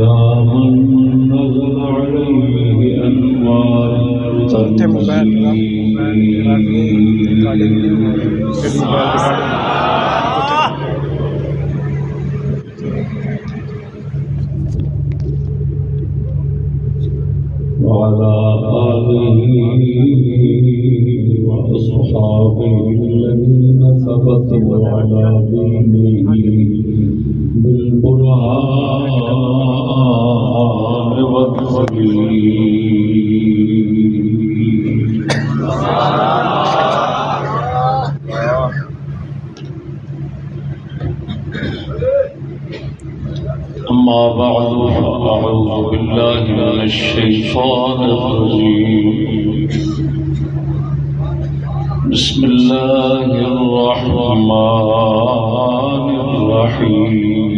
على موبائل وعلى آله وأصحابه الذين ثبتوا على دينه بسم الله الرحمن الرحيم.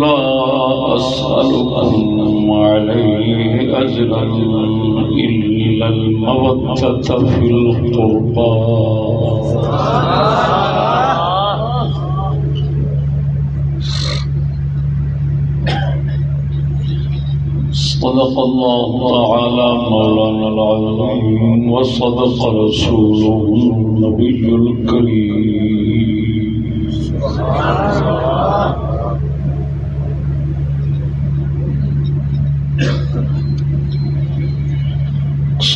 لا أسألكم عليه أجرا إلا المودة في القربى. صدق الله تعالى مولانا العظيم وصدق رسوله النبي الكريم.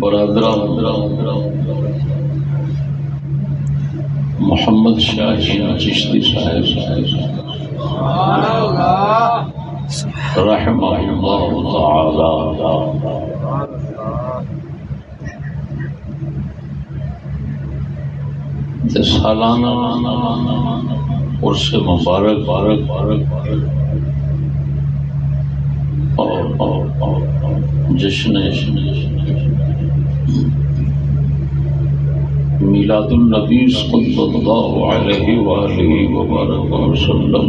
برادر محمد شاہ شاہ چشتی صاحب رحمہ اللہ تعالی سالانہ اور سے مبارک بارک بارک بارک جشن میلاد النبی صلی اللہ علیہ وآلہ وبارک وسلم۔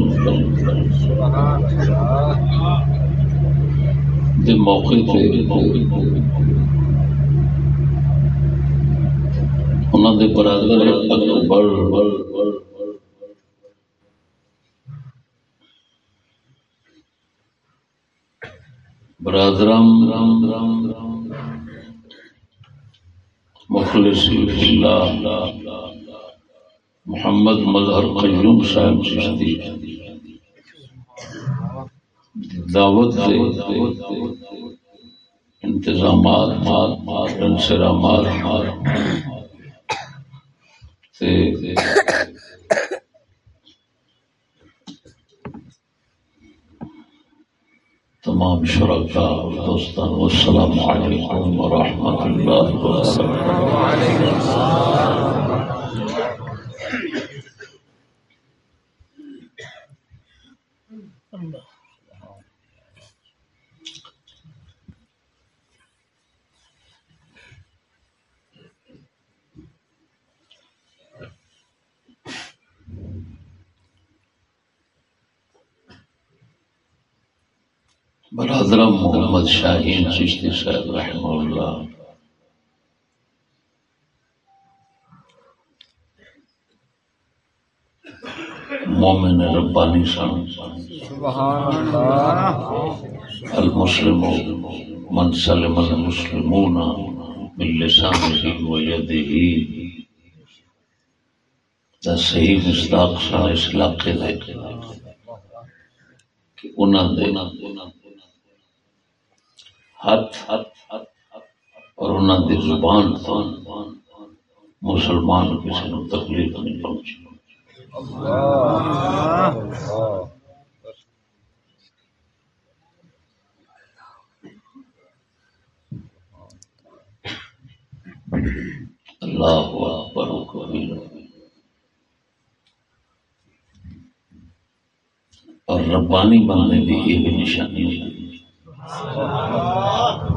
دے موقع پہ انہوں دے برادر اکبر۔ برادرم مخلصی اللہ محمد مظہر قیوم صاحب چشتی دعوت انتظامات انسرامات سے تمام شرکا دوستان والسلام علیکم ورحمۃ اللہ وبرکاتہ۔ برادرم محمد شاہین چشتی صاحب رحمہ اللہ۔ مومن ربانی سن۔ المسلم من سلم المسلمون من لسانه ويده۔ دا صحیح مصداق سن اس علاقے دے۔ کہ انہاں دے ہاتھ اور انہاں دی زبان تو مسلمان کسی نو تکلیف نہیں پہنچی۔ اللہ اکبر و کبیر اور ربانی بننے کی یہ بھی نشانی ہے۔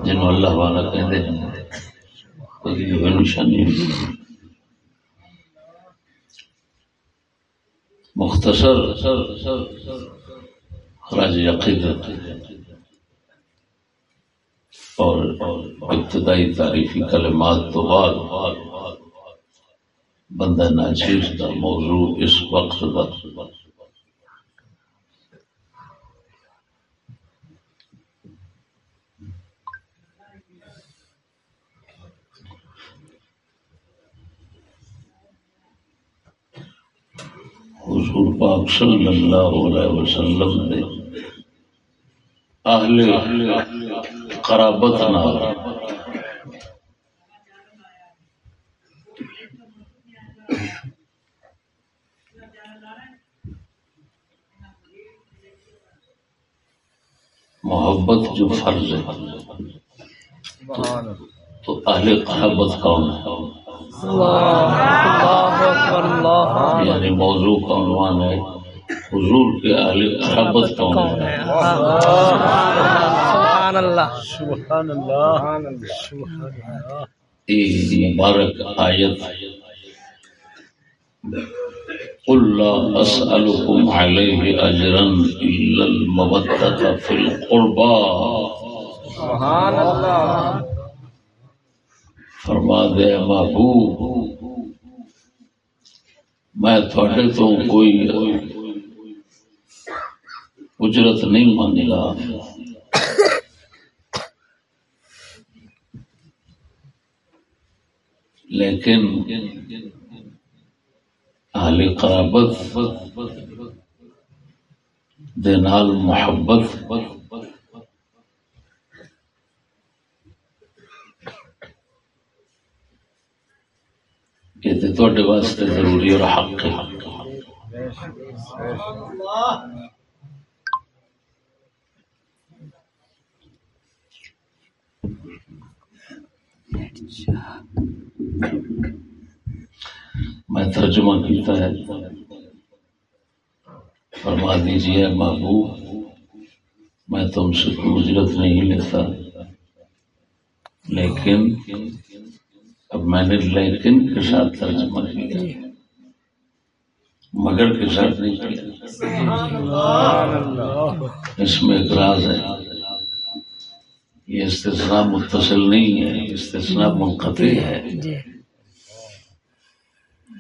جنہوں اللہ والا کہتے ہیں کوئی یہ نشانی مختصر خراج عقیدت اور ابتدائی تعریفی کلمات تو بعد بندہ ناچیز کا موضوع اس وقت کا حضور پاک صلی اللہ علیہ وسلم نے اہل قرابت نال۔ محبت جو فرض ہے۔ تو اہل قرابت کون ہے یعنی موضوع کا عنوان ہے حضور کے اہل قرابت کون ہے سبحان اللہ سبحان یہ مبارک آیت. قل لا أسألكم عليه أجرا إلا المودة في القربى. سبحان اللہ فرما دے، محبوب، میں تھوڑے تو کوئی اجرت نہیں مانگا لیکن اہل قرابت دے نال محبت یہ تے تواڈے واسطے ضروری اور حق ہے۔ میں ترجمہ کیتا ہے۔ فرما دیجیے محبوب، میں تم سے اجرت نہیں لیتا، لیکن اب میں نے لیکن کے ساتھ ترجمہ کیا۔ مگر کے ساتھ نہیں کیا۔ اس میں اعتراض ہے۔ یہ استثناء متصل نہیں ہے استثناء منقطع ہے۔ جی۔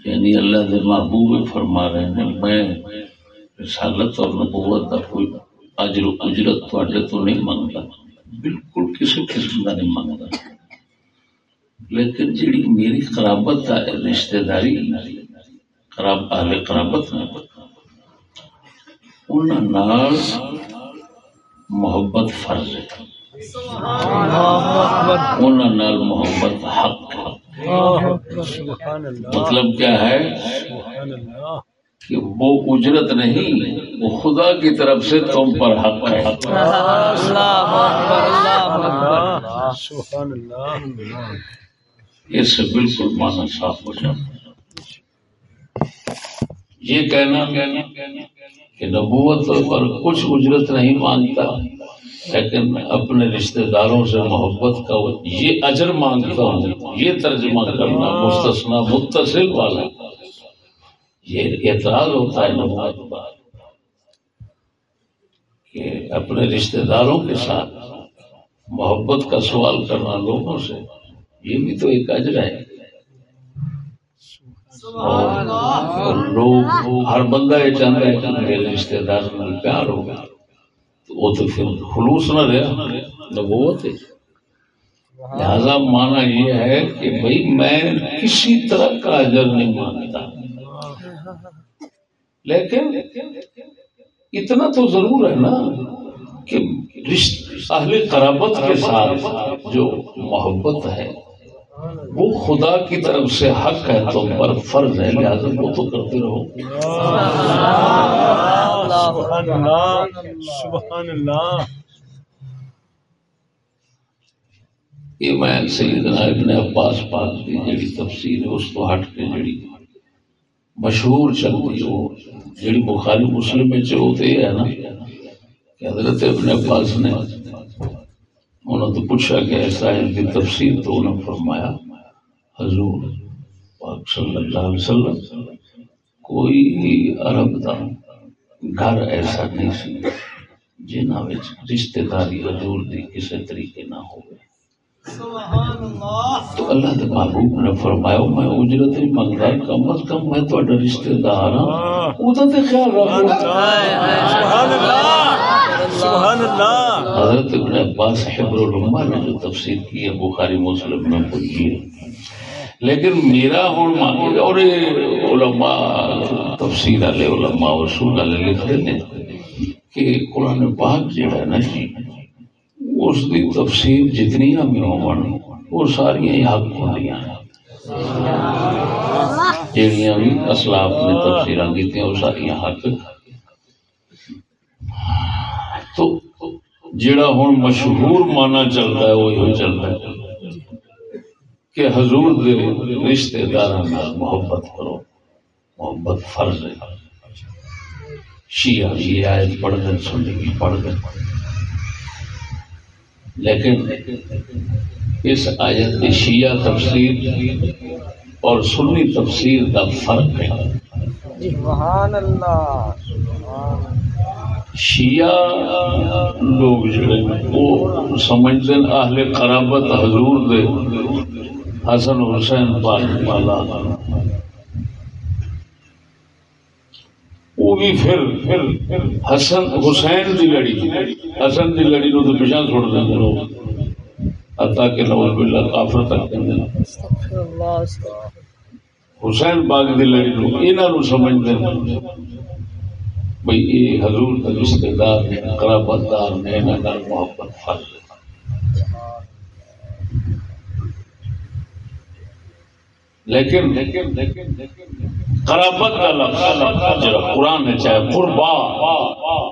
یعنی اللہ کے محبوب فرما رہے ہیں میں رسالت اور نبوت کا کوئی اجر اجرت تو نہیں منگتا بالکل کسی قسم کا نہیں منگتا لیکن جڑی میری قرابت ہے رشتہ داری، قراب، اہل قرابت نے انہاں نال محبت فرض ہے۔ انہاں نال محبت حق ہے۔ مطلب کیا ہے؟ کہ وہ اجرت نہیں، وہ خدا کی طرف سے تم پر حق ہے۔ اللہ اللہ۔ اس سے بالکل مانا صاف ہو جاتا یہ کہنا کہ نبوت پر کچھ اجرت نہیں مانگتا، لیکن میں اپنے رشتہ داروں سے محبت کا یہ اجر مانگتا ہوں۔ یہ ترجمہ کرنا مستثنا متصل والا۔ یہ اعتراض ہوتا ہے نبوت پر کہ اپنے رشتہ داروں کے ساتھ محبت کا سوال کرنا لوگوں سے۔ یہ بھی تو ایک اجر ہے۔ اور لوگ ہر بندہ یہ چاہتا ہے کہ میرے رشتہ دار میں پیار ہوگا۔ تو وہ تو پھر خلوص نہ رہا نبوت ہے۔ لہذا مانا یہ ہے کہ بھائی میں کسی طرح کا اجر نہیں مانتا لیکن اتنا تو ضرور ہے نا کہ رشت اہل قرابت کے ساتھ جو محبت ہے وہ خدا کی طرف سے حق ہے تم پر فرض ہے لہٰذا وہ تو کرتے رہو۔ سبحان اللہ سبحان اللہ یہ میں سیدنا ابن عباس پاک کی جڑی تفسیر ہے، اس کو ہٹ کے جڑی مشہور چلتی ہے۔ وہ جڑی بخاری مسلم میں جو ہوتے ہے نا، کہ حضرت ابن عباس نے انہوں تو پوچھا کہ ایسا ہے کہ تفسیر تو انہوں نے فرمایا حضور پاک صلی اللہ علیہ وسلم کوئی عرب دا گھر ایسا نہیں سی جنہاں وچ رشتہ داری حضور دی کسی طریقے نہ ہوئے۔ تو اللہ کے محبوب نے فرمایا میں اجرت نہیں منگتا کم از کم میں تھوڑا رشتے دار ہاں۔ وہ تو خیال رکھو۔ سبحان اللہ۔ سبحان اللہ۔ حضرت ابن عباس حبر العلماء نے جو تفسیر کی ہے بخاری مسلم میں پڑھی ہے۔ لیکن میرا ہوں مانگے اور یہ علماء تفسیر والے علماء اصول والے لکھتے ہیں کہ قرآن پاک جو ہے نا جی اس دی تفسیر جتنی بھی ہون وہ ساری ہی حق ہوندیاں ہیں۔ جہاں بھی اسلاف نے تفسیر کی وہ ساری حق۔ تو جڑا ہوں مشہور مانا چلتا ہے وہی چلتا ہے۔ کہ حضور دے رشتے دار محبت کرو، محبت فرض ہے۔ شیعہ یہ آیت پڑھ دیں سنی پڑھ دیں لیکن اس آیت کی شیعہ تفسیر اور سنی تفسیر کا فرق ہے۔ سبحان اللہ۔ شیعہ لوگ جڑے وہ سمجھتے ہیں اہل قرابت حضور دے حسن حسین پاک والا وہ بھی پھر پھر حسن حسین دی لڑی حسن دی لڑی نو تو پیچھا چھوڑ دیں لوگ۔ عطا کہ نوز باللہ کافر تک اللہ استغفر حسین پاک دی لڑی نو انہاں نو سمجھدے ہیں بھئی یہ حضور دا رشتہ دار نے قرابت دار نے انہاں محبت فرض ہے لیکن لیکن لیکن لیکن، قرابت کا لفظ قرآن ہے، چاہے قربا،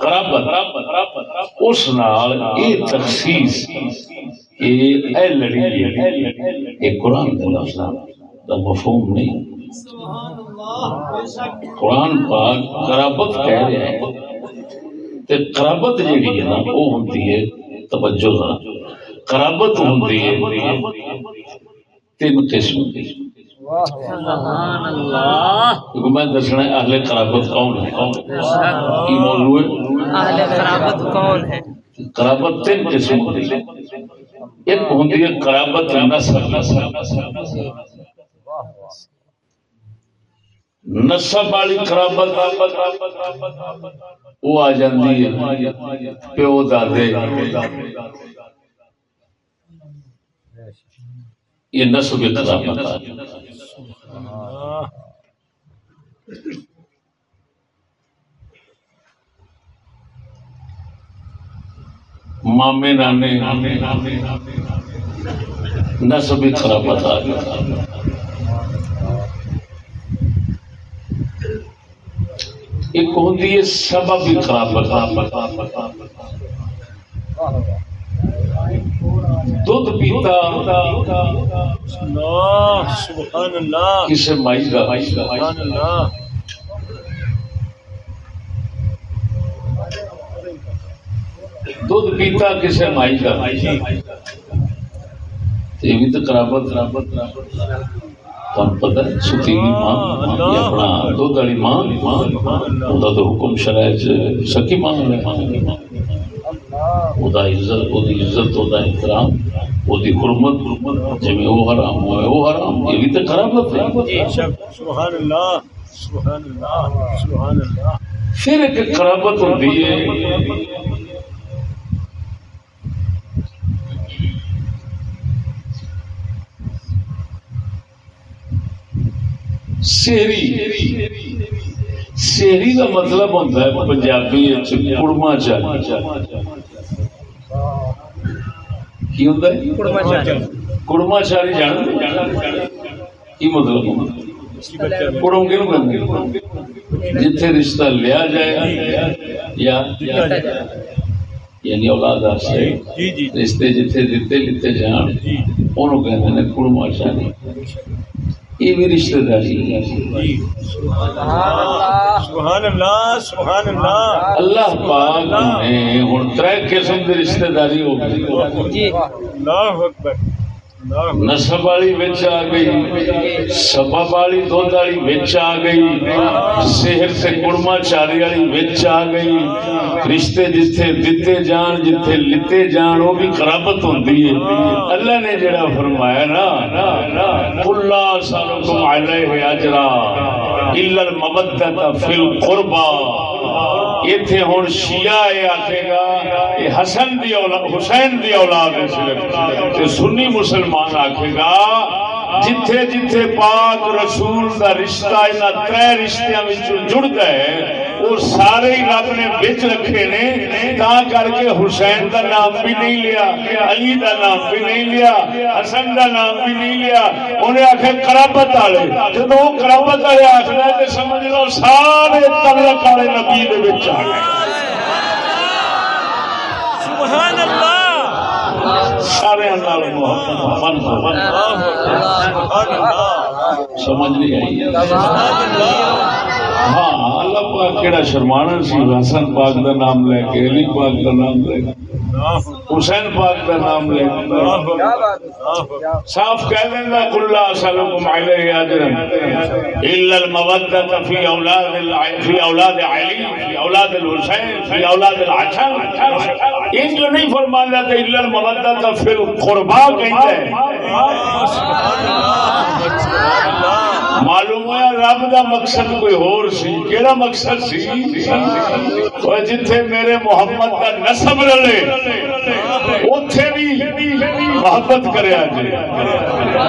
قرابت، اس نال اے تخصیص اے اے لڑی اے قرآن دے لفظ دا مفہوم نہیں۔ قرآن پاک قرابت کہہ رہے ہیں تے قرابت جیڑی ہے نا وہ ہوتی ہے توجہ ذرا۔ قرابت ہوتی ہے۔ تین قسم۔ کی سبحان اللہ کیونکہ میں دسنا ہے اہل قرابت کون ہے کی موضوع ہے؟ اہل خرابت کون ہے قرابت تین قسم ہوتی ہے۔ ایک ہوتی ہے قرابت نسب نسب والی قرابت وہ آ جاتی ہے، پیو دادے۔ یہ نسب قرابت مامے نانے نسب قرابت آ گیا ایک ہوتی ہے سبب قرابت دودھ پیتا اللہ کسے مائی کا سبحان اللہ پیتا، کسے مائی کا یہ بھی تو قرابت قرابت تمہیں پتہ ستیلی ماں یہ اپنا دودھ والی ماں وہ تو حکم شرائط سکی ماں ہے وہ عزت وہ عزت وہ احترام وہ حرمت جی وہ حرام وہ وہ حرام۔ یہ بھی تو قرابت ہے۔ سبحان اللہ سبحان اللہ سبحان اللہ۔ پھر ایک قرابت ہوتی ہے۔ سہری سہری کا مطلب ہوتا ہے پنجابی کڑما چالی۔ کی ہوتا ہے؟ کڑما چالی۔ جان کی مطلب؟ کڑم کیوں جتھے رشتہ لیا جائے یا یعنی اولاد واسطے جی جی رشتے جتھے دیتے لیتے جان جی۔ انہوں کہتے ہیں کڑما چالی۔ یہ بھی رشتہ داری سبحان اللہ سبحان اللہ پاک نے ہن ترے قسم دی رشتہ داری ہو گئی اللہ اکبر۔ نسب والی وچ آ گئی سبب والی دودھ والی وچ آ گئی صحت سے کڑما چاری والی وچ آ گئی رشتے جتھے دتے جان جتھے لتے جان وہ بھی قرابت ہوندی ہے اللہ نے جڑا فرمایا نا کلا سالکم علیہ اجرا الا المودۃ فی القربى ایتھے ہن شیعہ اے آکھے گا یہ حسن دی اولاد حسین دی اولاد ہے تے سنی مسلمان آکھے گا، جتھے جتھے پاک رسول دا رشتہ، انہاں ترے رشتیاں وچ جڑدا ہے، وہ سارے ہی رب نے بچ رکھے نے، تا کر کے حسین دا نام بھی نہیں لیا، علی دا نام بھی نہیں لیا، حسن دا نام بھی نہیں لیا۔ انہیں آخر کرابت والے۔ جب وہ کرابت والے آخر تو سمجھ لو سارے تعلق والے نبی دے وچ آ گئے۔ سبحان اللہ۔ سارے نال محبت من سبحان اللہ۔ سمجھ نہیں آئی۔ ہاں اللہ پاک کہڑا شرمانا سی حسن پاک دا نام لے کے، علی پاک دا نام لے کے، حسین پاک کا نام لے صاف کہہ دینا کلا سلکم علیہ اجرا الا المودۃ فی اولاد الع- فی اولاد علی، فی اولاد الحسین، فی اولاد الحسن ان جو نہیں فرمایا کہ الا المودۃ فی القربا کہتا ہے سبحان اللہ معلوم ہوا رب دا مقصد کوئی اور سی؟ کیڑا مقصد سی؟ جتھے میرے محمد دا نسب رلے اوتھے بھی محبت کریا جے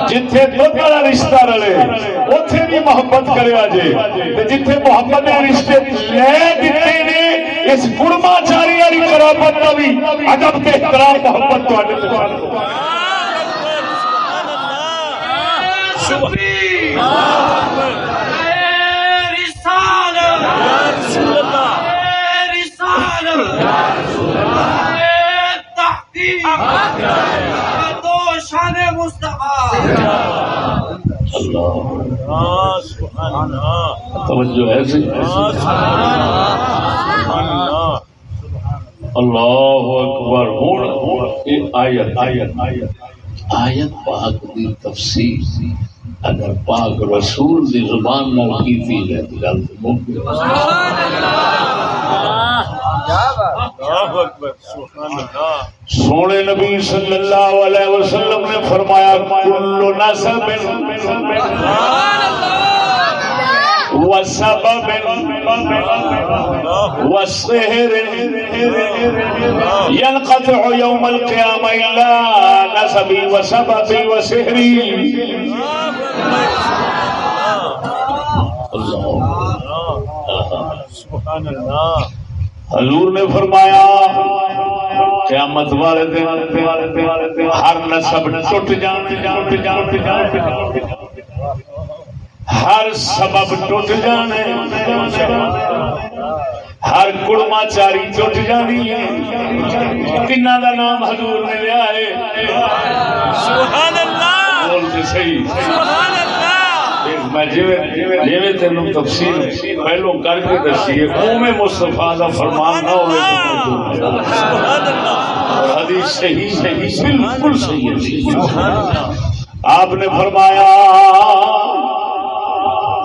جتھے دودھ والا رشتہ رلے اوتھے بھی محبت کریا جے تے جتھے محمد دے رشتے لے دتے نے اس گڑما چاری والی قرابت دا بھی ادب تے احترام محبت تواڈے تے۔ کرو اللہ۔ سبحان اللہ۔ توجہ ایسے سبحان اللہ اللہ اکبر. ہوں آیت آیت آیت آیت پاک دی تفسیر. اگر پاک رسول دی زبان کیتی ہے تو گل تو ممکن سونے نبی صلی اللہ علیہ وسلم نے فرمایا کل نسب وسبب والسهر ينقطع يوم القيامة إلا نسبي وسببي وسهري سبحان اللہ حضور نے فرمایا قیامت والے دن ہر نسب ٹوٹ جانے جانے ہر سبب ٹوٹ جانے ہر کڑما چاری ٹوٹ جانی ہے تین کا نام حضور نے لیا ہے؟ سبحان اللہ! بولتے صحیح۔ سبحان میں تفصیل پہلو کر کے دسی ہے میں مستفا کا فرمان نہ ہوئے اور حدیث صحیح صحیح بالکل صحیح ہے۔ آپ نے فرمایا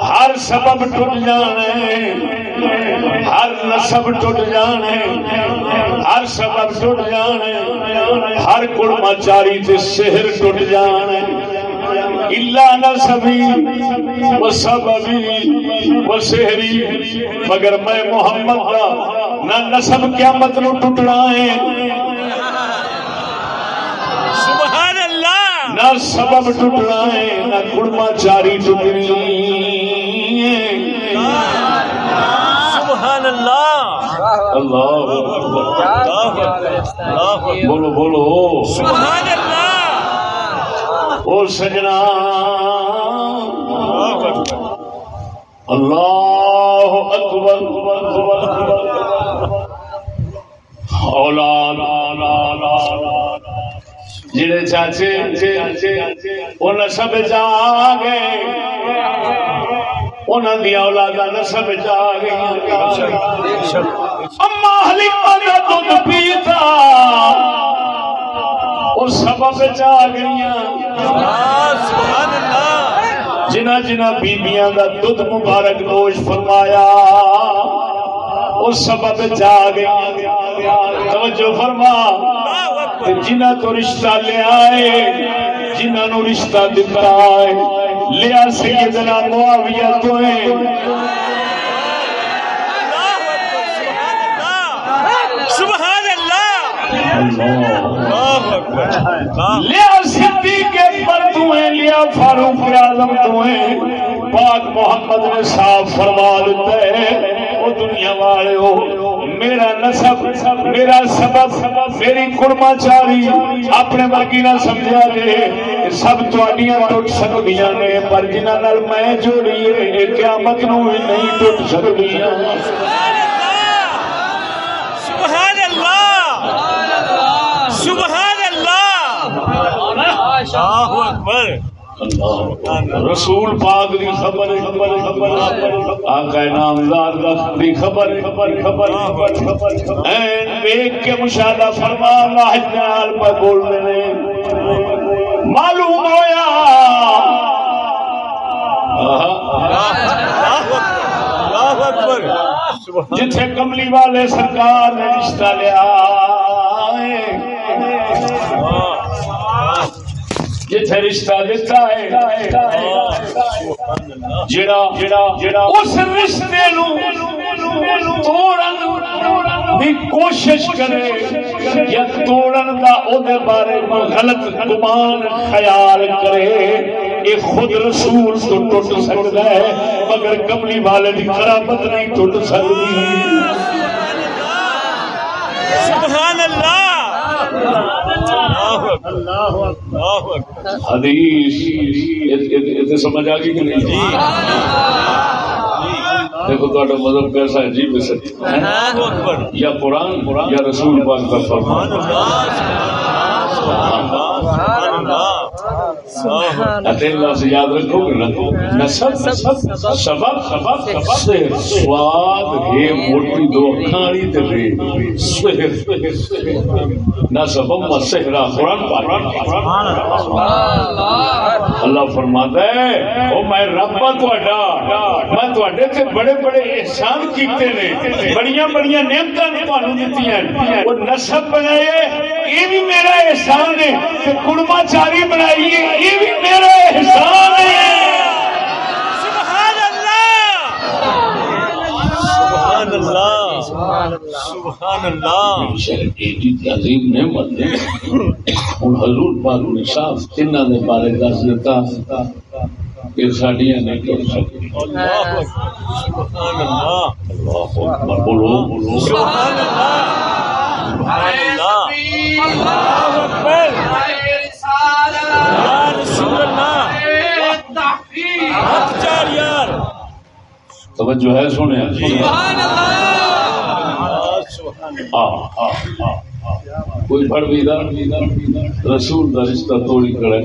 ہر سبب ٹوٹ جانے ہر نسب ٹوٹ جانے ہر سبب ٹوٹ جانے ہر کڑما چاری تے شہر ٹوٹ جانے۔ الا نسبی و سببی و سہری مگر میں محمد دا نہ نسب قیامت نو ٹٹنا ہے۔ سبحان اللہ! نہ سبب ٹٹنا ہے نہ کڑما چاری ٹٹنی سبحان اللہ! اللہ اللہ بولو بولو۔ سبحان اللہ! او سجنا۔ اللہ اکبر۔ اللہ اکبر اولاد۔ جڑے چاچے انہیں سب جا گئے۔ انہوں دیا اولادا نسب جا گئی اما حلیمہ کا دودھ پیتا۔ وہ سبب جا گئی سبحان اللہ۔ جنہ جنہ بیبیاں دا دودھ مبارک نوش فرمایا اس سبب جا گئی توجہ فرما۔ جنہ تو رشتہ لے آئے جنہ نو رشتہ دتا ہے۔ لیا سیدنا معاویہ تو ہے۔ سبحان اللہ۔ اکبر اللہ۔ لیا صدیق اکبر تو ہیں، لیا فاروق اعظم تو ہیں۔ پاک محمد نے صاف فرما دیتا ہے وہ دنیا والے ہو میرا نسب، میرا سبب، میری قرما چاری، اپنے ورگی نہ سمجھا جے سب تواڈیاں ٹوٹ سکدیاں نے، پر جنہاں نال میں جوڑی ہے قیامت نو نہیں ٹوٹ سکدیاں۔ سبحان اللہ! سبحان اللہ! اللہ اکبر۔ رسول پاک دی خبر خبر خبر آقا نامدار دی خبر خبر خبر۔ خبر این کے مشاہدہ فرما پر نے معلوم ہویا۔ اللہ اکبر۔ سبحان جتھے کملی والے سرکار نے رشتہ لیا۔ جتھے رشتہ دیتا ہے۔ جڑا جڑا جڑا اس رشتے نو توڑن دی کوشش کرے یا توڑن دا او دے بارے غلط گمان خیال کرے یہ خود رسول تو ٹوٹ سکتا ہے، مگر کملی والے دی قرابت نہیں ٹوٹ سکتی۔ سبحان اللہ اللہ اکبر اللہ اکبر حدیث سمجھ آ گئی کہ نہیں؟ دیکھو تو مذہب کیسا ہے؟ جی یا قرآن یا رسول پاک کا فرمان۔ سبحان اللہ. اللہ. یاد رکھو نسب سبب سبب سواد ہے موٹی دو والی تے رے سحر نہ سبب و سحرا قرآن پاک۔ اللہ. فرماتا ہے او میں رب ہاں تہاڈا میں تہاڈے تے بڑے بڑے احسان کیتے نے۔ بڑیاں بڑیاں نعمتاں تانوں دتیاں۔ او نسب بنائے یہ بھی میرا احسان ہے تے کڑما چاری بنائی ہے۔ یہ بھی میرا احسان ہے۔ سبحان اللہ۔ سبحان اللہ۔ سبحان اللہ۔ ایڈی عظیم نعمت ہے ہن حضور پاک نے صاف تیناں دے بارے دس دیتا کہ ساڈیاں نہیں ٹوٹ سکتی اللہ اکبر سبحان اللہ۔ اللہ اکبر بولو بولو سبحان اللہ۔ سبحان اللہ۔ توجہ ہے سونے آ آ آ کوئی بڑھ بھی ادھر رسول رشتہ توڑی کرے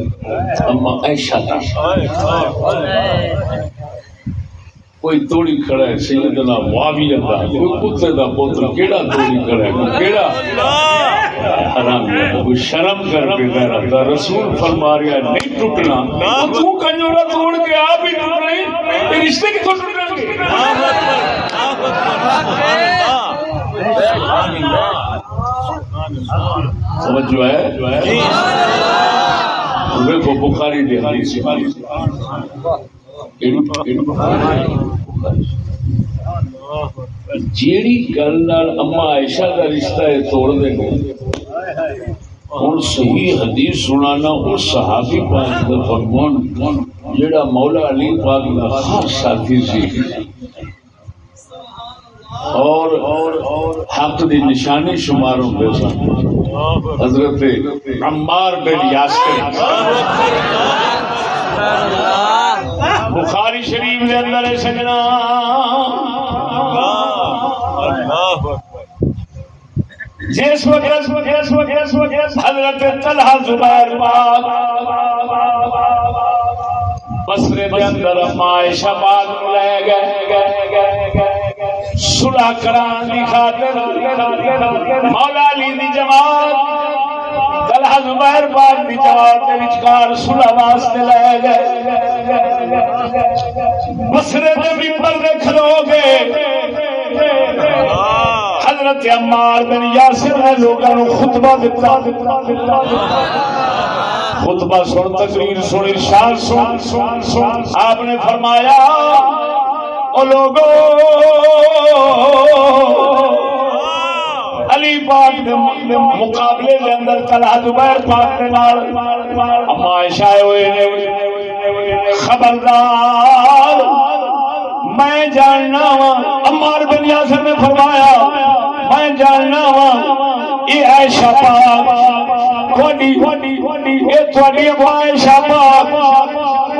اما اللہ کوئی توڑی کھڑا ہے سیدنا معاویہ دا کوئی کتے دا پوتر کیڑا توڑی کھڑا ہے کیڑا حرام ہے کوئی شرم کر کے غیرت دا رسول فرما رہا ہے نہیں ٹوٹنا تو کنجورا توڑ کے آپ ہی ٹوٹ یہ رشتے کی ٹوٹ گے سمجھ جو ہے دیکھو بخاری دی حدیث جیڑی گل اما عائشہ کا رشتہ ہے توڑ دے گے ہوں صحیح حدیث سنانا اس صحابی پاک کا فرمان، جیڑا مولا علی پاک کا خاص ساتھی سی۔ اور حق دی نشانی شمار ہوتے سن حضرت عمار بن یاسر۔ بخاری شریف دے اندر سجنا۔ جس وقت جس وقت جس وقت حضرت طلحہ زبیر بسرے دے اندر عائشہ پاک لے گئے۔ صلح کران دی خاطر مولا علی دی جماعت زبیر پاک دی جماعت دے وچکار صلح واسطے لے گئے۔ بسرے دے منبر دے کھلو گے۔ حضرت عمار بن یاسر نے لوگوں کو خطبہ دیتا خطبہ سن، تقریر سن، ارشاد سن سن سن۔ آپ نے فرمایا، او لوگو علی پاک دے مقابلے دے اندر طلحہ زبیر پاک دے نال۔ اما عائشہ ہوئے نے خبردار۔ میں جاننا وا عمار بن یاسر نے فرمایا، میں جاننا وا یہ عائشہ پاک، تھوڑی یہ تھوڑی عائشہ پاک،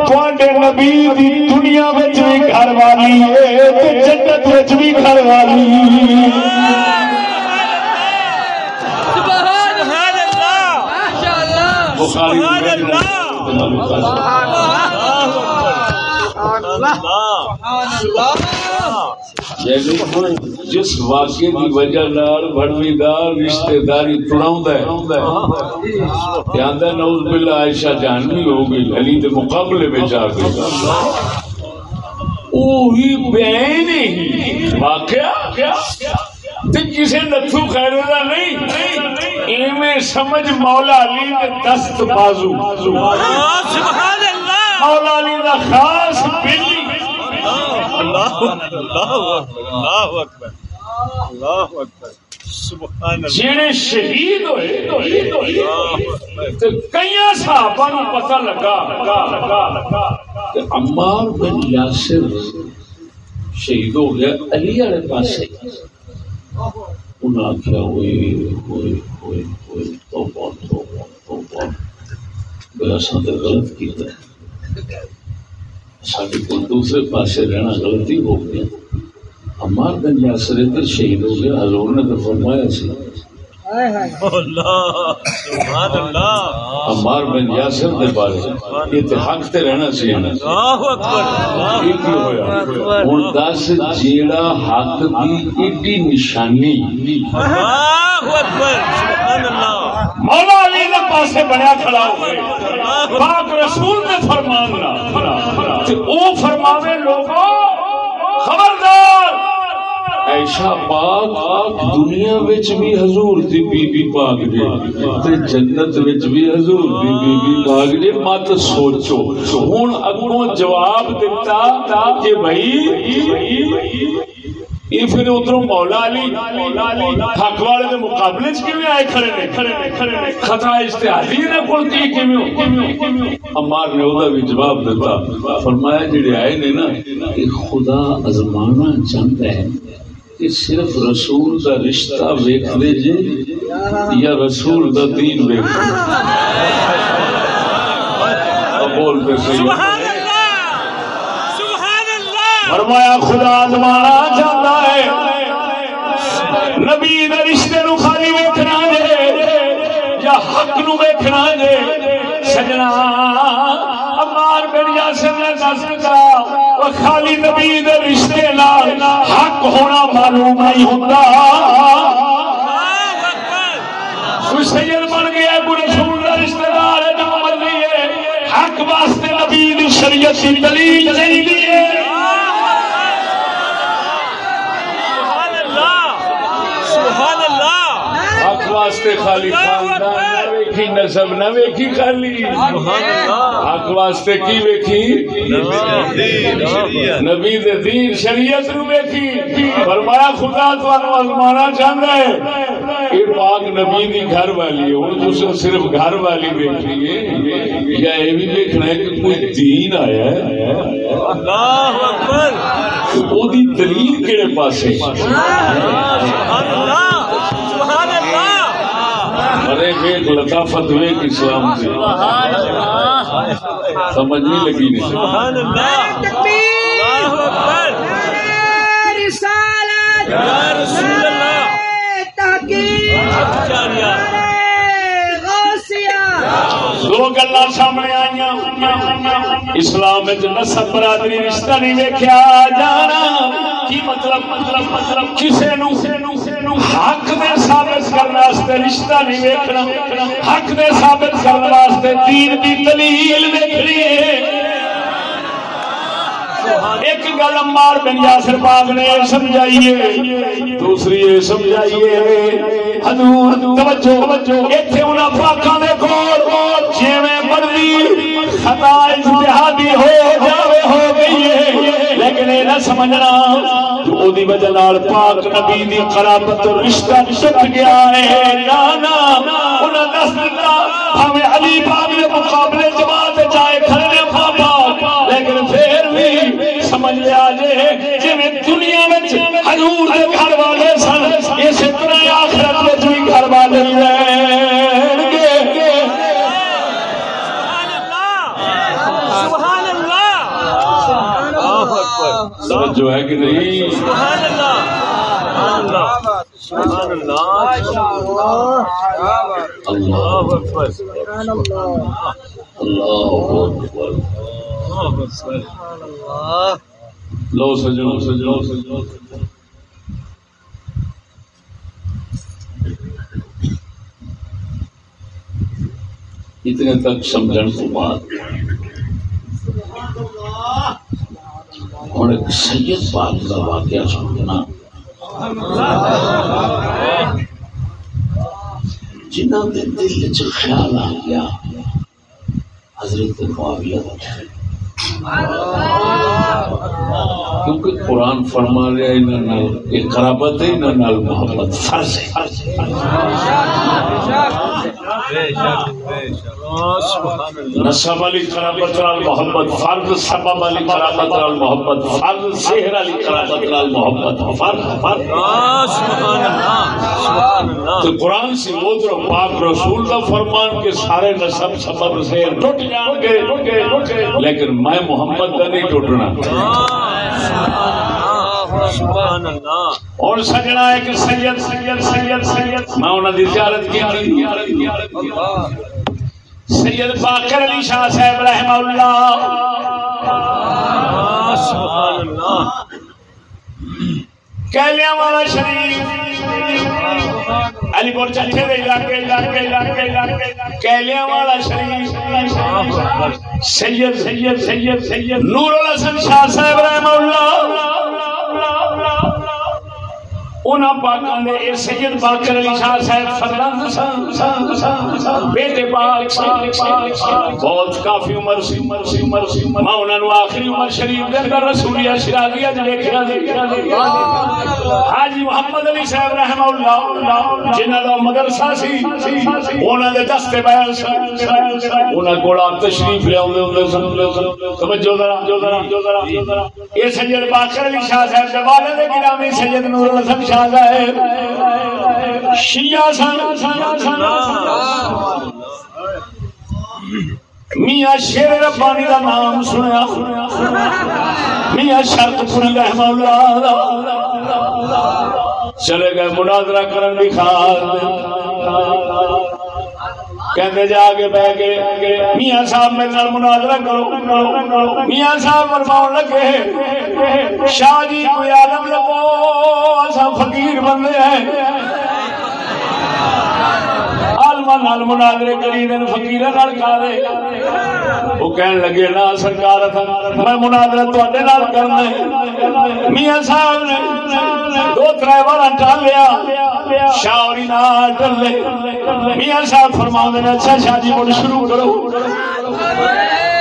تھوڑے نبی دی دنیا وچ بھی گھر والی ہے تے جنت وچ بھی گھر والی سبحان اللہ یعنی جس واقعے کی وجہ نال بڑوی دار رشتہ داری تڑاوندا ہے تے آندا نعوذ باللہ عائشہ جانوی ہو گئی علی دے مقابلے میں جا گئی۔ اوہی بین ہی واقعہ؟ تے کسے نتھو نہیں۔ ایویں سمجھ مولا علی دے دست بازو۔ سبحان اللہ۔ مولا علی دا خاص بلی۔ اللہ اللہ اکبر۔ اللہ اکبر۔ جڑے شہید ہوئے کئی صحابہ نو پتہ لگا۔ کہ عمار بن یاسر شہید ہو گیا علی والے پاسے۔ انہاں آخیا ہوئے ہوئے ہوئے ہوئے توبہ توبہ توبہ غلط کیتا کو دوسرے پاسے رہنا غلطی ہو گیا عمار بن یاسر ادھر شہید ہو گیا حضور نے تو فرمایا سی عمار بن یاسر دے بارے۔ یہ تے حق تے رہنا سی اللہ اکبر یہ کی ہویا؟ ہن دس جیڑا حق دی ایڈی نشانی۔ اللہ اکبر سبحان اللہ مولا علی دے پاسے بنیا کھڑا ہوئے پاک رسول دے فرمان نا تے او فرماوے لوگوں خبردار۔ ایشا پاک دنیا وچ بھی حضور دی بی بی پاک جے تے جنت وچ بھی حضور دی بی بی پاک جے مت سوچو۔ ہن اگوں جواب دتا کہ بھائی یہ پھر ادھر مولا علی، حق والے دے مقابلے چ کیویں آئے کھڑے نے؟ کھڑے نے کھڑے نے خطا اشتہادی نے کول کی کیویں؟ عمار نے اودا بھی جواب دیتا فرمایا جڑے آئے نے نا کہ خدا ازمانا چاہتا ہے۔ کہ صرف رسول دا رشتہ ویکھ دے جے یا رسول دا دین بول دے سبحان اللہ سبحان اللہ! فرمایا خدا زمانہ چاہتا ہے۔ نبی دے رشتے نو خالی ویکھنا جے یا حق نو ویکھنا جے۔ سجنا وہ خالی نبی دے رشتے نال حق ہونا معلوم نہیں ہوندا۔ سید بن گیا ہے کوئی رسول کا رشتہ دار ہے جو مرضی ہے۔ حق واسطے نبی دی شریعت کی دلیل ہے۔ سبحان اللہ۔ سبحان اللہ۔ حق واسطے خالی خاندان ویکھی نسب نہ ویکھی خالی۔ حق واسطے کی ویکھی؟ نبی دے دین شریعت نو ویکھی۔ فرمایا خدا تانوں ازمانا چاہندا ہے۔ یہ پاک نبی دی گھر والی ہے ہن تسیں صرف گھر والی ویکھی ہے۔ یا یہ بھی دیکھنا ہے کہ کوئی دین آیا ہے؟ اللہ اکبر۔ وہی دلیل کہڑے پاسے؟ سبحان اللہ سبحان اللہ ارے ویک لطافت ویک اسلام سے سبحان اللہ سمجھ نہیں لگی نہیں سبحان اللہ اللہ۔ اکبر۔ رسالت۔ یا رسول اللہ۔ تحقیق۔ جانیا غوثیہ۔ دو گلا سامنے آئی اسلام وچ نسب برادری رشتہ نہیں ویکھیا۔ جانا۔ کی مطلب؟ مطلب مطلب کسے نو حق دے ثابت کرنے واسطے رشتہ نہیں ویکھنا حق دے ثابت کرنے واسطے دین دی دلیل ویکھنی ہے ایک گل امار بن یاسر پاک نے سمجھائیے۔ دوسری یہ سمجھائیے۔ حضور، توجہ، ایتھے انہاں پاکاں دے کول جویں مرضی خطا اجتہادی ہو جاوے ہو گئی ہے۔ لیکن یہ نہ سمجھنا کہ او دی وجہ نال پاک نبی دی قرابت اور رشتہ ٹوٹ گیا ہے۔ نا نا انہاں دس دتا، ہمیں علی پاک دے مقابلے جماعت جائے کھڑے حضور دے گھر والے سن، اسی طرح آخرت میں بھی گھر والے رہن گے۔ سبحان اللہ سبحان اللہ اکبر جو ہے کہ نہیں؟ سبحان اللہ سبحان اللہ سبحان اللہ اللہ اللہ اللہ اکبر۔ اللہ لو سجنو سجنو سجنو اتنے تک سمجھن تو بعد ہوں ایک سید پاک کا واقعہ سمجھنا جنہ کے دل چ خیال آ گیا حضرت معاویہ کیونکہ قرآن فرما رہا انہاں نال ایک قرابت ہے انہاں نال محبت فرض ہے سبحان اللہ نسب علی قرابت نال محبت فرض سبب علی قرابت نال محبت فرض سحر علی قرابت نال محبت فرض فرض. سبحان اللہ سبحان اللہ تو قرآن سے موجر پاک رسول کا فرمان کے سارے نسب سبب سے ٹوٹ جان گے۔ لیکن میں محمد کا نہیں ٹوٹنا۔ سبحان اللہ اور سجنا ایک سید سید سید سید۔ میں انہوں نے زیارت کی سید باقر علی شاہ صاحب رحمہ اللہ. سبحان اللہ. کہلیاں والا شریف. علی پور چچے دے علاقے علاقے علاقے علاقے. کہلیاں والا شریف. سید سید سید سید. نور الحسن شاہ صاحب رحمہ اللہ. انہاں پاکاں دے اے سید باقر علی شاہ صاحب بیٹے پاک بہت کافی عمر سی عمر سی عمر سی۔ میں انہاں نو آخری عمر شریف دے اندر رسولیہ شرازیہ دیکھیا حاجی محمد علی صاحب رحمہ اللہ، جنہاں دا مدرسہ سی، انہاں دے بیان انہاں تشریف لے اوندے ہوندے سن۔ توجہ ذرا اے سید باقر علی شاہ صاحب دے والد گرامی سید نور الحسن شاہ شیعہ سن۔ میاں شیر ربانی دا نام سنیا۔ میاں شرط پوری رحمہ اللہ۔ چلے گئے مناظرہ کرن دی خاطر۔ کہندے جا کے بہ کے، میاں صاحب میرے نال مناظرہ کرو، میاں صاحب فرماؤں لگے، شاہ جی کوئی عالم لگو اساں فقیر بندے ہیں۔ عالماں نال مناظرے کری دین فقیراں نال کرے دے۔ وہ کہن لگے، نا سرکار میں مناظرہ تواڈے نال کرنا ہے میاں صاحب نے دو ترے بار ٹال لیا۔ شاوری نال ٹلے میاں صاحب فرماؤندے نے اچھا شاہ جی مڑ شروع کرو۔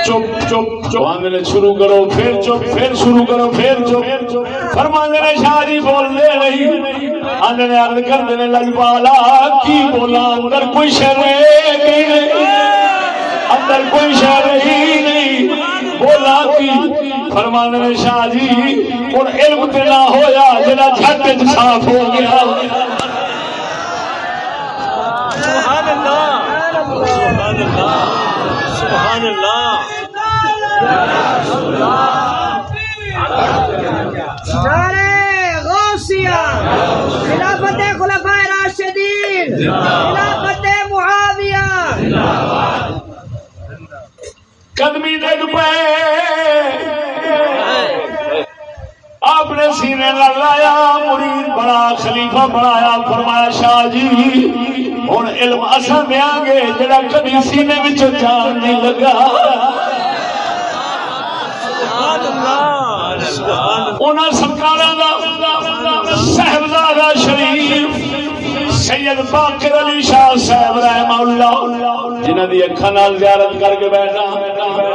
چپ چپ چپ۔ آندے نے شروع کرو پھر چپ پھر شروع کرو پھر چپ۔ فرماندے نے شاہ جی بول دے نہیں۔ آندے نے عرض کر دے نے لجپالا کی بولا اندر کوئی شر نہیں۔ اندر کوئی شر ہی نہیں۔ بولا کی۔ فرمانے نے شاہ جی ہوں علم تے نہ ہویا جڑا جھٹ وچ صاف ہو گیا۔ سبحان اللہ۔ سبحان اللہ۔ سبحان اللہ۔ نعرہ غوثیہ خلافت خلفاء راشدین خلافت معاویہ۔ قدمی ڈگ پے آپ نے سینے نہ لایا مرید بڑا خلیفہ بنایا فرمایا شاہ جی۔ ہوں علم اصل دیا گے جڑا کبھی سینے میں جان نہیں لگا سرکاراں دا صاحبزادہ شریف سید باقر علی شاہ صاحب رحمہ اللہ. جنہاں دی اکھاں نال زیارت کر کے بیٹھا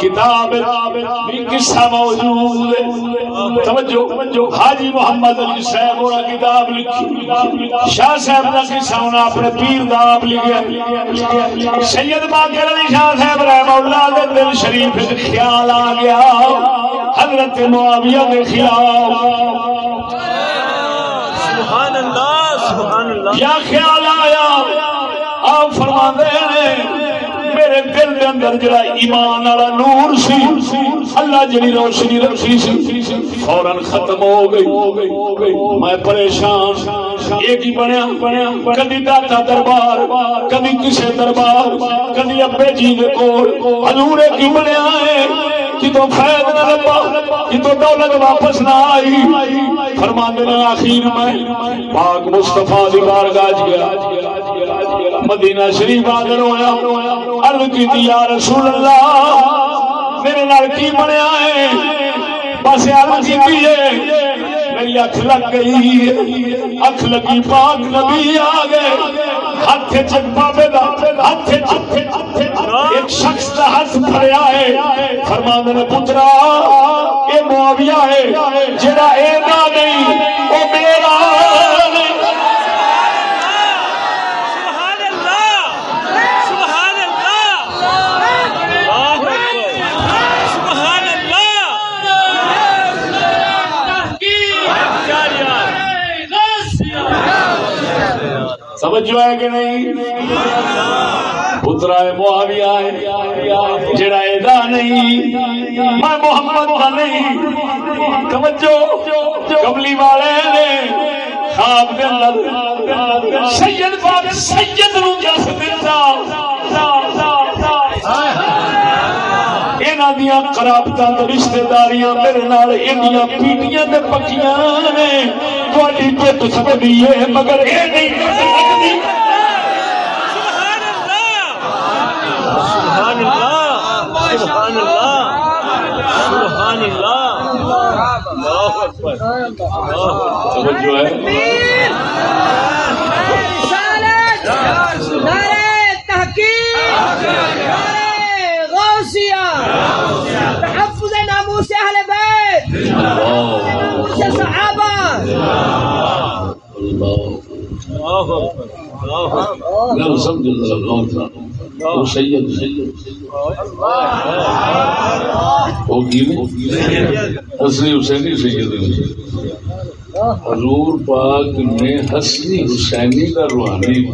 کتاب بھی قصہ موجود ہے. توجہ. حاجی محمد علی صاحب اور کتاب لکھی. شاہ صاحب دا قصہ انہاں اپنے پیر دا آپ لکھیا. سید باقر علی شاہ صاحب رحمہ اللہ دے دل شریف وچ خیال آ گیا. حضرت معاویہ کے خلاف سبحان اللہ سبحان اللہ یا خیال آیا؟ آپ فرما نے میرے دل دے اندر جڑا ایمان والا نور سی، اللہ جڑی روشنی رکھی سی، فوراً ختم ہو گئی۔ میں پریشان ایک ہی بنیا بنیا، کدی داتا دربار، کدی کسے دربار، کدی ابے جی دے کول۔ حضور کی بنیا ہے کتوں فیض نہ لبا کتوں دولت واپس نہ آئی فرما دینا آخر میں پاک مصطفیٰ دی بارگاہ چ گیا۔ مدینہ شریف آگر ہویا، عرض کی یا رسول اللہ، میرے نال کی بنیا ہے؟ بس عرض کی ہے، میری اکھ لگ گئی، اکھ لگی، پاک نبی آ گئے۔ ہاتھ چک بابے دا، ہاتھ چک۔ ایک شخص ہاتھ ہے۔ فرمان نے پترا، اے معاویہ ہے جڑا اے نہ نہیں، او میرا۔ نہیں سبحان اللہ سبحان اللہ سبحان اللہ سمجھو ہے کہ نہیں؟ پترا معاویہ ہے، جڑا ایدا نہیں، میں محمد کا نہیں۔ توجہ کملی والے نے خواب دے اندر سید پاک سید نو جس دیتا انہاں دیاں قرابتاں تے رشتہ داریاں میرے نال انیاں پیٹیاں تے پکیاں نے۔ تہاڈی پت سکدی ہے مگر اے نہیں کر سکدی سبحان اللہ سبحان اللہ. سبحان اللہ. اللہ اکبر. اللہ توجہ ہے۔ رسالت نعرہ تحقیق نعرہ غوثیہ تحفظ ناموس اہل بیت ناموس صحابہ اللہ اکبر اللہ اکبر سید سید حسنی حسینی، سید حضور پاک نے حسنی حسینی کا روحانی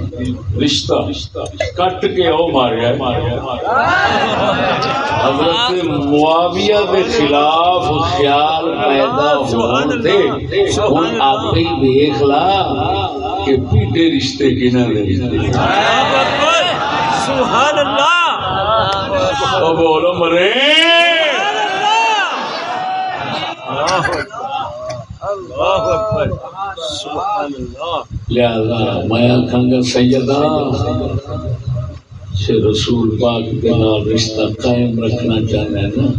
رشتہ کٹ کے او ماریا حضرت معاویہ کے خلاف خیال پیدا ہوتے ہوں آپ ہی دیکھ لا۔ کہ پیٹے رشتے اللہ اکبر سبحان اللہ۔ بولو مرے۔ لہذا میں آخا گا سیدہ۔ سے رسول پاک کے نال رشتہ قائم رکھنا چاہنا ہے نا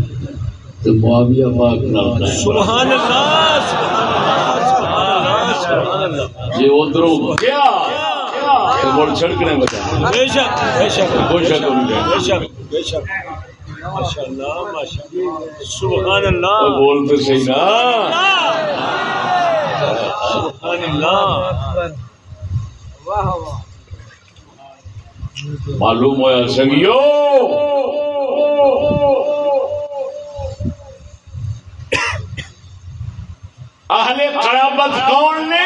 تو معاویہ پاک نال اللہ سبحان اللہ۔ جی ادھر گیا تو مڑ چھڑکنے بتا بے شک بے شک۔ کوئی شک نہیں بے شک بے شک۔ ماشاء اللہ ماشاء اللہ سبحان اللہ بولتے صحیح نا۔ سبحان اللہ معلوم ہوا سنگیو۔ اہل قرابت کون نے؟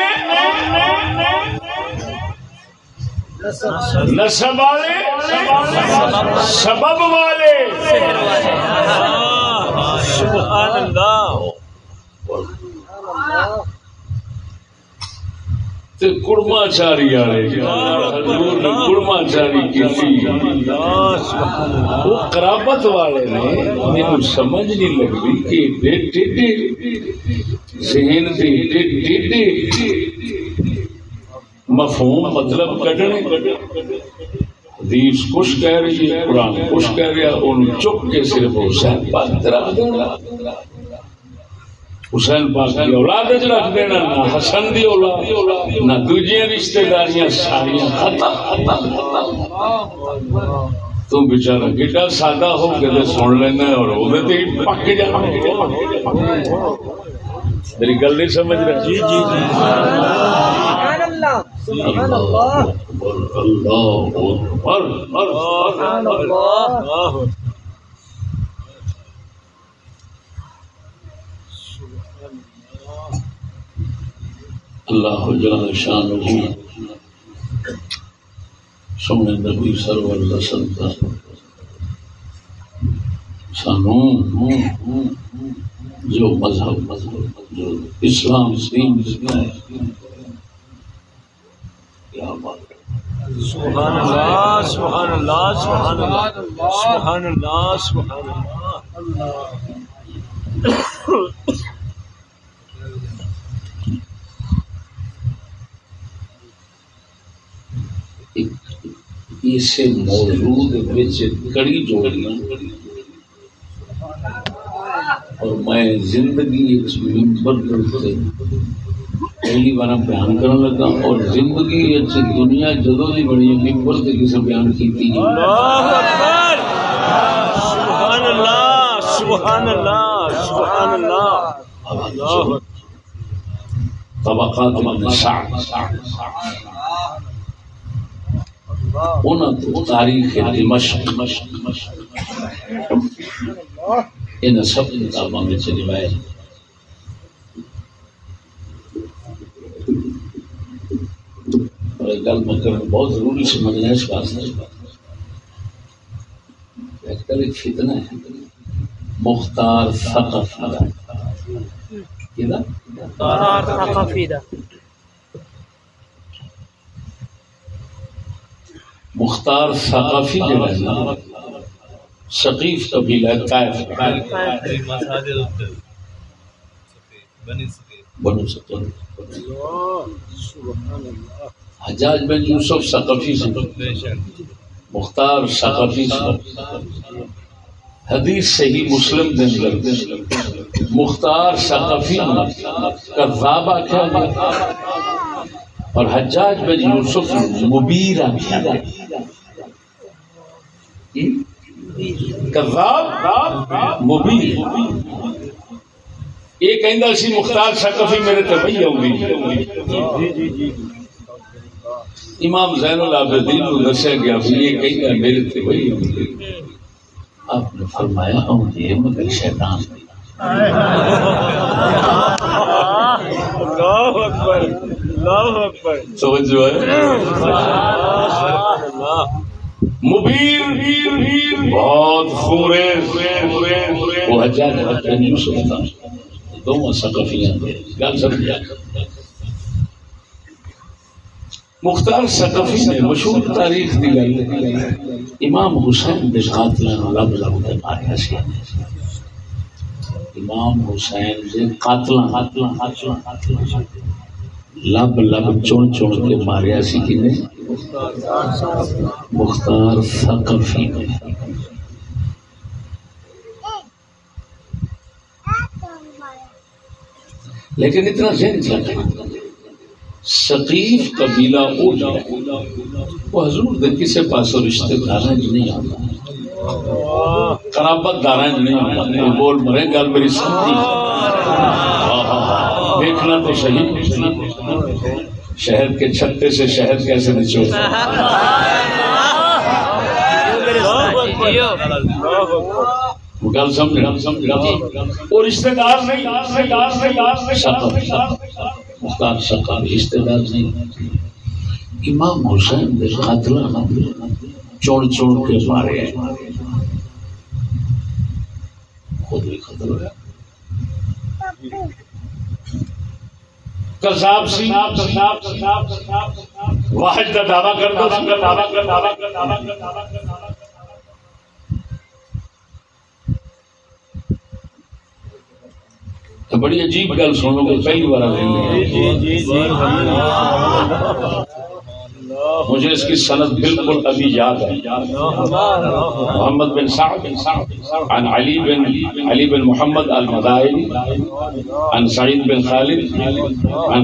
نسب والے؟ سبب والے۔ سبحان اللہ۔ کڑما چاری والے حضور نے کڑما چاری کی اللہ سبحان اللہ۔ وہ قرابت والے نے میرے سمجھ نہیں لگتی کہ ایڈے ٹیڈے ذہن دے ایڈے ٹیڈے مفہوم مطلب کڈنے۔ حدیث کچھ کہہ رہی ہے قرآن کچھ کہہ رہا ان چپ کے صرف حسین پاک درا دینا۔ حسین پاک کی اولاد وچ رکھ دینا نہ حسن دی اولاد نہ دوجیاں رشتہ داریاں ساریاں ختم۔ ختم ختم تم بیچارہ گڈا سادہ ہو کے تے سن لینا اور وہ پک جانا۔ میری گل نہیں سمجھ رہا جی جی جی۔ سبحان اللہ۔ سبحان اللہ اللہ اکبر۔ سبحان اللہ۔ اللہ اللہ جل شان سونے نبی سرور لسنتا سانو جو مذہب مذہب جو اسلام دین ہے۔ کیا بات۔ سبحان اللہ سبحان اللہ سبحان اللہ سبحان اللہ سبحان اللہ۔ اسے موجود وچ کڑی جوڑیاں۔ اور میں زندگی ایک ممبر کرتے پہلی بار بیان کرنے لگا اور زندگی ایک دنیا جدوں دی بڑی ممبر سے کسی بیان کی اللہ اکبر! سبحان اللہ سبحان اللہ سبحان اللہ۔ اللہ طبقات ابن سعد انہاں تو تاریخ دمشق. ان سب کتابوں میں روایت اور ایک گل میں کرنا بہت ضروری سمجھنا ہے اس واسطے ایک کل ایک فتنہ ہے۔ مختار ثقف مختار ثقافی جو ہے نا ثقیف قبیلہ ہے قائف۔ بنو سکن حجاج بن یوسف ثقافی سے مختار ثقافی سے حدیث صحیح مسلم دن لگتے مختار ثقافی کذابہ کیا اور حجاج بن یوسف مبیرہ کیا کذاب، مبیر۔ یہ کہندا سی مختار ثقافی میرے تے بھئی امام زین العابدین کو دسیا گیا بھی یہ کہندا میرے تے بھئی آپ نے فرمایا ہوں یہ مگر شیطان اللہ اللہ اکبر۔ توجہ ہے؟ مبیر بہت خورے وہ حجاج بن یوسف تھا۔ دونوں ثقافیاں گل سمجھا۔ مختار ثقافی نے مشہور تاریخ دی گل۔ امام حسین دے قاتلاں نو لب لب کے ماریا سی۔ امام حسین دے قاتلاں قاتلاں قاتلاں قاتلاں لب لب چون چون کے ماریا سی کنے؟ مختار ثقافی نے۔ لیکن اتنا ذہن چاہتا سقیف قبیلہ او جائے، وہ حضور دے کسے پاس رشتے دار نہیں آتا۔ قرابت دار نہیں آتا۔ بول مرے، گل میری سمجھی۔ دیکھنا تو صحیح۔ شہر کے چھتے سے شہد کیسے نچوڑ گل سمجھ دار نہیں دار نہیں امام حسین دے قاتل چون چون کے مارے خود بھی قتل ہوا۔ کذاب سی۔ واحد کا دعویٰ کرتا دعویٰ تو بڑی عجیب گل سنو گے، پہلی بار مجھے اس کی سند بالکل ابھی یاد ہے۔ محمد بن سعد، عن علی بن علی بن محمد المدائن عن سعید بن خالد، عن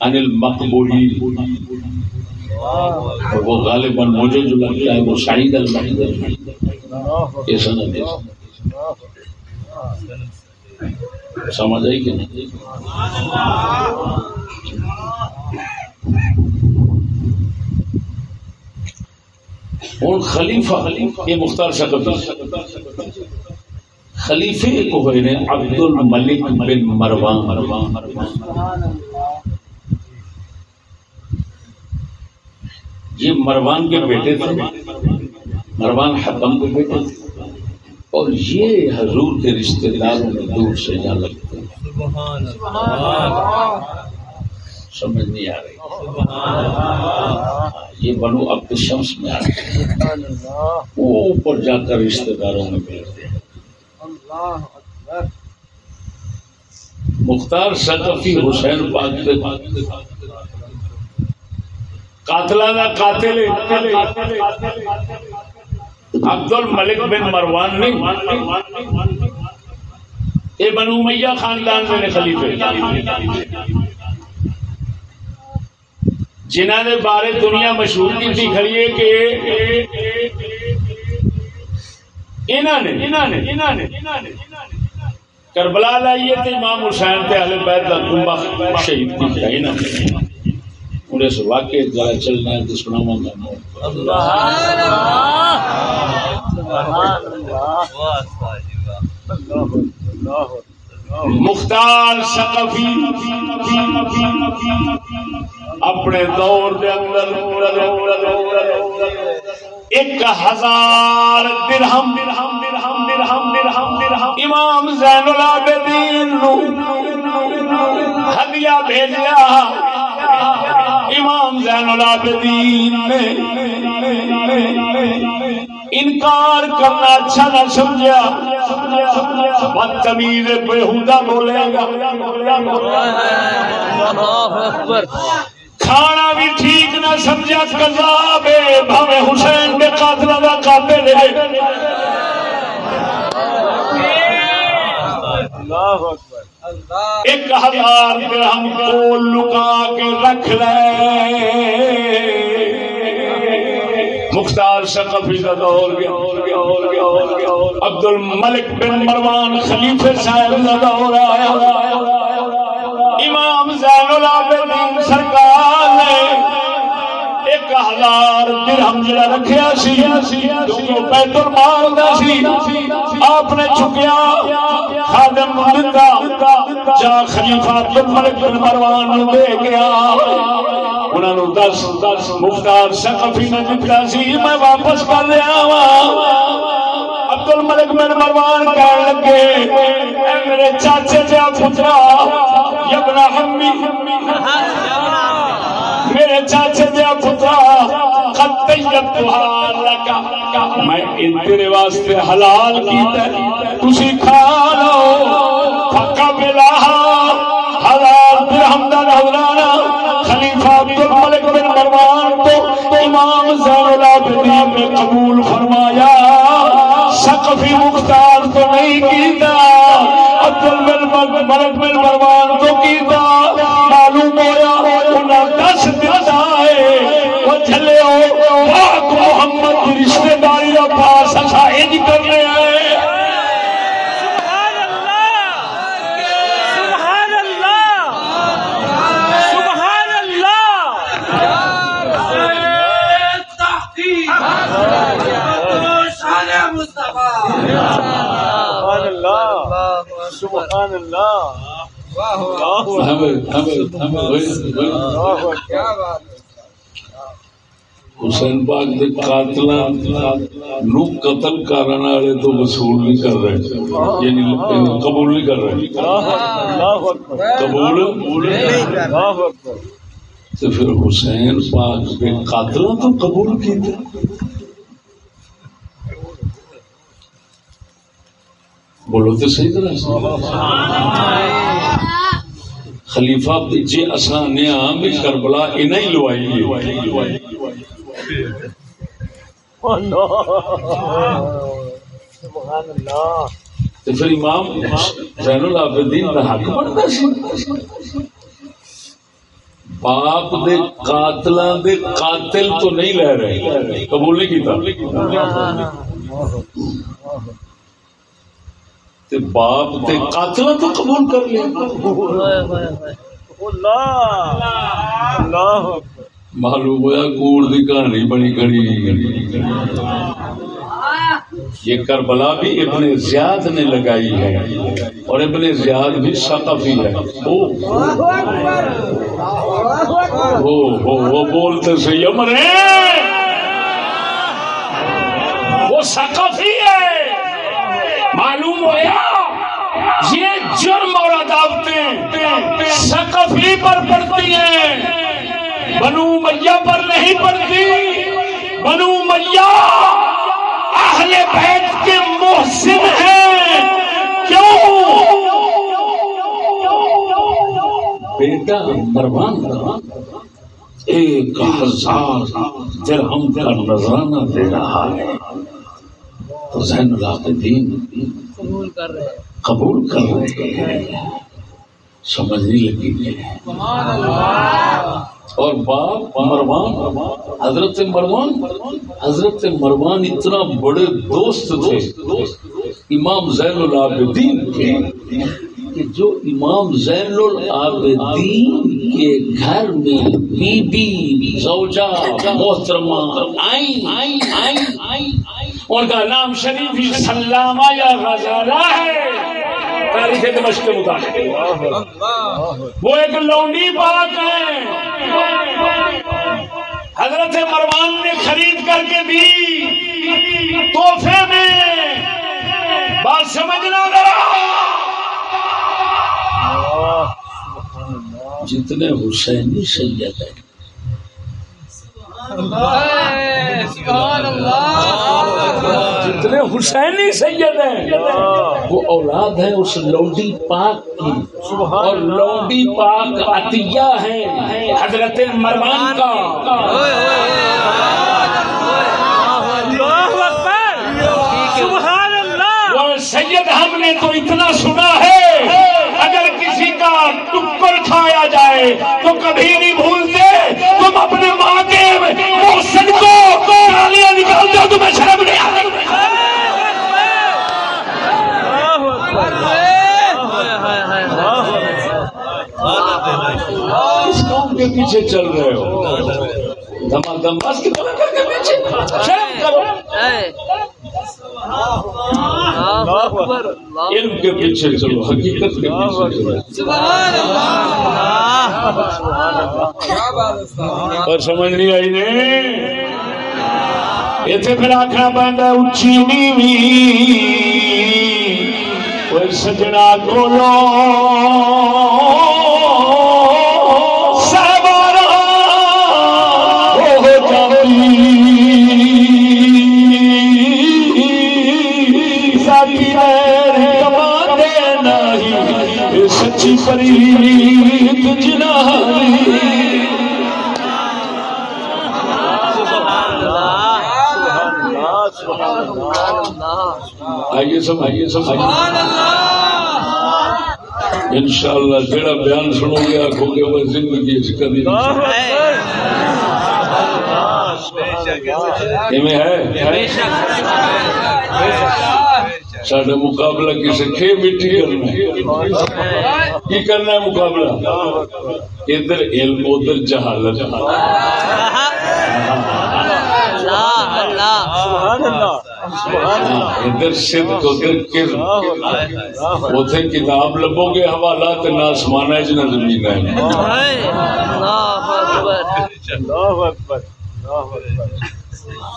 عن المقبولی وہ غالباً مجھے جو لگتا ہے وہ سعید المقبولی یہ سند ہے۔ سمجھ آئی کہ نہیں؟ ہوں خلیفہ یہ مختار شکل خلیفے کو ہوئے نے عبد الملک بن مروان۔ مروان یہ مروان کے بیٹے تھے۔ مروان حکم کے بیٹے تھے۔ اور یہ حضور کے رشتہ داروں میں دور سے جا لگتے ہیں۔ سمجھ نہیں آ رہی۔ یہ بنو اب شمس میں آ رہے وہ اوپر جا کر رشتہ داروں میں ملتے ہیں۔ مختار سقفی حسین پاک قاتلہ قاتل عبد الملک بن مروان نہیں۔ یہ بنو میاں خاندان میں خلیفے جنہ نے بارے دنیا مشہور کی کھڑی ہے کہ کربلا لائیے تو امام حسین تے اہل بیت دا شہید کی جائے نا انہیں سے چلنا ہے تو سبحان اللہ۔ مختار سقفی اپنے دور دے اندر ایک ہزار درہم درہم درہم درہم درہم درہم، امام زین العابدین نو ہدیہ بھیجیا۔ امام زین العابدین نے انکار کرنا اچھا نہ سمجھا. بدتمیز بےحدہ بولے گا. کھانا بھی ٹھیک نہ سمجھا کذاب بھاوے حسین کے قاتل کا قاتل ہے. ایک ہزار درہم کو لکا کے رکھ لے. مختار شقفی کا دور گیا عبد الملک بن مروان خلیفہ صاحب کا دور آیا امام زین العابدین سرکار نے ہزار درہم جڑا رکھیا سی، جو بیت المال دا سی، آپ نے چکیا، خادم دتا، جا خلیفہ عبد بن مروان دے گیا انہوں نے دس دس، مختار سقفی نے دتا سی، میں واپس کر لیا وا۔ عبد الملک بن مروان کہنے لگے، اے میرے چاچے جا پترا، یبنا ہمی۔ میرے چاچے دیا پترا قد طیبتها لگا۔ میں ان تیرے واسطے حلال کیتا ہے۔ تسی کھا لو۔ فقبلہ حلال درہم دا حولانا خلیفہ عبد الملک بن مروان کو امام زین العابدین نے قبول فرمایا۔ سقفی مختار تو نہیں کیتا۔ عبد الملک بن مروان تو کیتا۔ ہو پاک محمد کی رشتہ داری پاس اچھا کرنے آئے سبحان اللہ سبحان اللہ تحقیق شان مصطفیٰ سبحان اللہ اللہ ہمیں ہمیں ہمیں وہی- وہی- اللہ کیا بات حسین پاک دے قاتلاں نو قتل کرنے والے تو وصول نہیں کر رہے یعنی, یعنی قبول نہیں کر رہے۔ قبول؟ تو پھر حسین پاک کے قاتلوں تو قبول کیتے۔ بولو تو صحیح طرح۔ خلیفہ جی اساں نے عام کربلا، انہیں لوائی پھر امام زین العابدین کا حق بنتا سی باپ دے قاتلاں دے قاتل تو نہیں لے رہے قبول نہیں کیتا تے باپ تے قاتلاں تو قبول کر لیا اللہ اللہ معلوم ہوا کوڑ دی کہانی بنی کھڑی یہ کربلا بھی ابن زیاد نے لگائی ہے اور ابن زیاد بھی ثقفی ہے۔ او ہو ہو وہ بولتے سے یمرے وہ ثقفی ہے۔ معلوم ہوا یہ جرم اور عداوتیں ثقفی پر پڑتی ہیں۔ بنو میاں پر نہیں پڑتی بنو میاں اہل بیت کے محسن ہیں۔ کیوں؟ بیٹا مروان ایک ہزار درہم کا نذرانہ دے رہا ہے۔ تو زین العابدین قبول کر رہے ہیں۔ قبول کر رہے ہیں۔ سمجھنے لگی ہے اور باپ مروان، حضرت مروان حضرت مروان اتنا بڑے دوست تھے۔ امام زین العابدین کہ جو امام زین العابدین کے گھر میں بی بی زوجہ، محترمہ آئیں۔ ان کا نام شریف سلامہ یا غزالہ ہے۔ تاریخ دمشق کے مطابق وہ ایک لونڈی پاک ہے۔ حضرت مروان نے خرید کر کے دی تحفے میں۔ بات سمجھنا ذرا۔ جتنے حسینی سید ہیں۔ جتنے حسینی سید ہیں وہ اولاد ہے اس لونڈی پاک کی۔ اور لونڈی پاک عطیہ ہے حضرت مروان کا۔ سید ہم نے تو اتنا سنا ہے اگر کسی کا ٹکر کھایا جائے تو کبھی نہیں بھولتے تم اپنے ماں کے محسن کو گالیاں نکالتے ہو تمہیں شرم نہیں آتی اس قوم کے پیچھے چل رہے ہو۔ دما دم بس کی طرح کر کے پیچھے۔ شرم کرو۔ علم کے پیچھے چلو، حقیقت کے پیچھے چلو۔ کیا اور سمجھ نہیں آئی نے؟ اتنے پھر آخنا پہنتا اچھی نیوی کوئی سجنا کولو آئیے سب آئیے سب۔ ان شاء اللہ جڑا بیان سنو گے آخو گے وہ زندگی کبھی ہے؟ سڈا مقابلہ کسی کھے مٹی کرنا کی کرنا ہے مقابلہ؟ ادھر علم ادھر جہالت سبحان اللہ ادھر صدق ادھر کذب۔ اوتھے کتاب لبو گے حوالہ تے نہ آسمان ہے نہ زمین ہے۔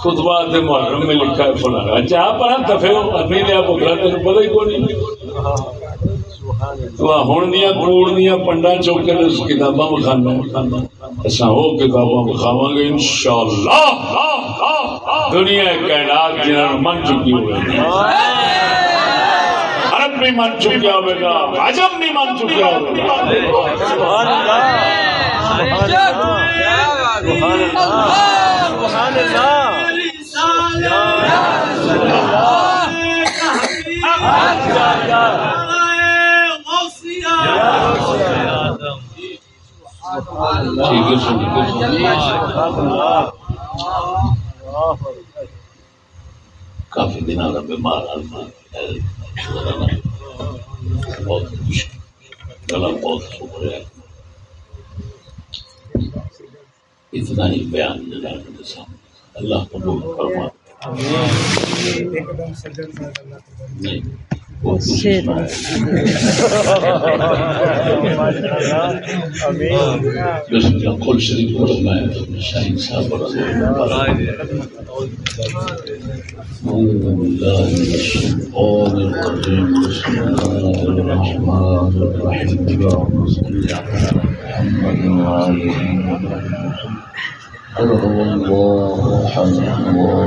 اللہ محرم میں لکھا ہے فلانا اچھا، جہاں پڑھا ہم دفے ہو اپنی لیا بکرا تین پتہ ہی کوئی نہیں تو ہن دیا کوڑ دیا پنڈا چوک کے اس کتاباں مکھانا اساں وہ کتاباں مکھاواں گے انشاءاللہ۔ دنیا کائنات من چکی ہوئے عرب بھی من چکیا ہوئے گا عجم بھی من چکیا ہوئے گا۔ سبحان اللہ۔ سبحان اللہ۔ سبحان اللہ۔ ٹھیک ہے سنی کافی دن کا بیمار آدمی بہت مشکل گلا بہت سوکھ رہا ہے۔ اتنا ہی بیان سامنے۔ اللہ قبول فرما نہیں۔ وہ کچھ سنا ہے بسم اللہ کل شریف پڑھنا ہے تو شاہین صاحب پڑھنا أعوذ بالله من الشيطان الرجيم بسم الله الرحمن الرحيم اللهم صل على محمد وعلى آله وصحبه قل هو الله أحد الله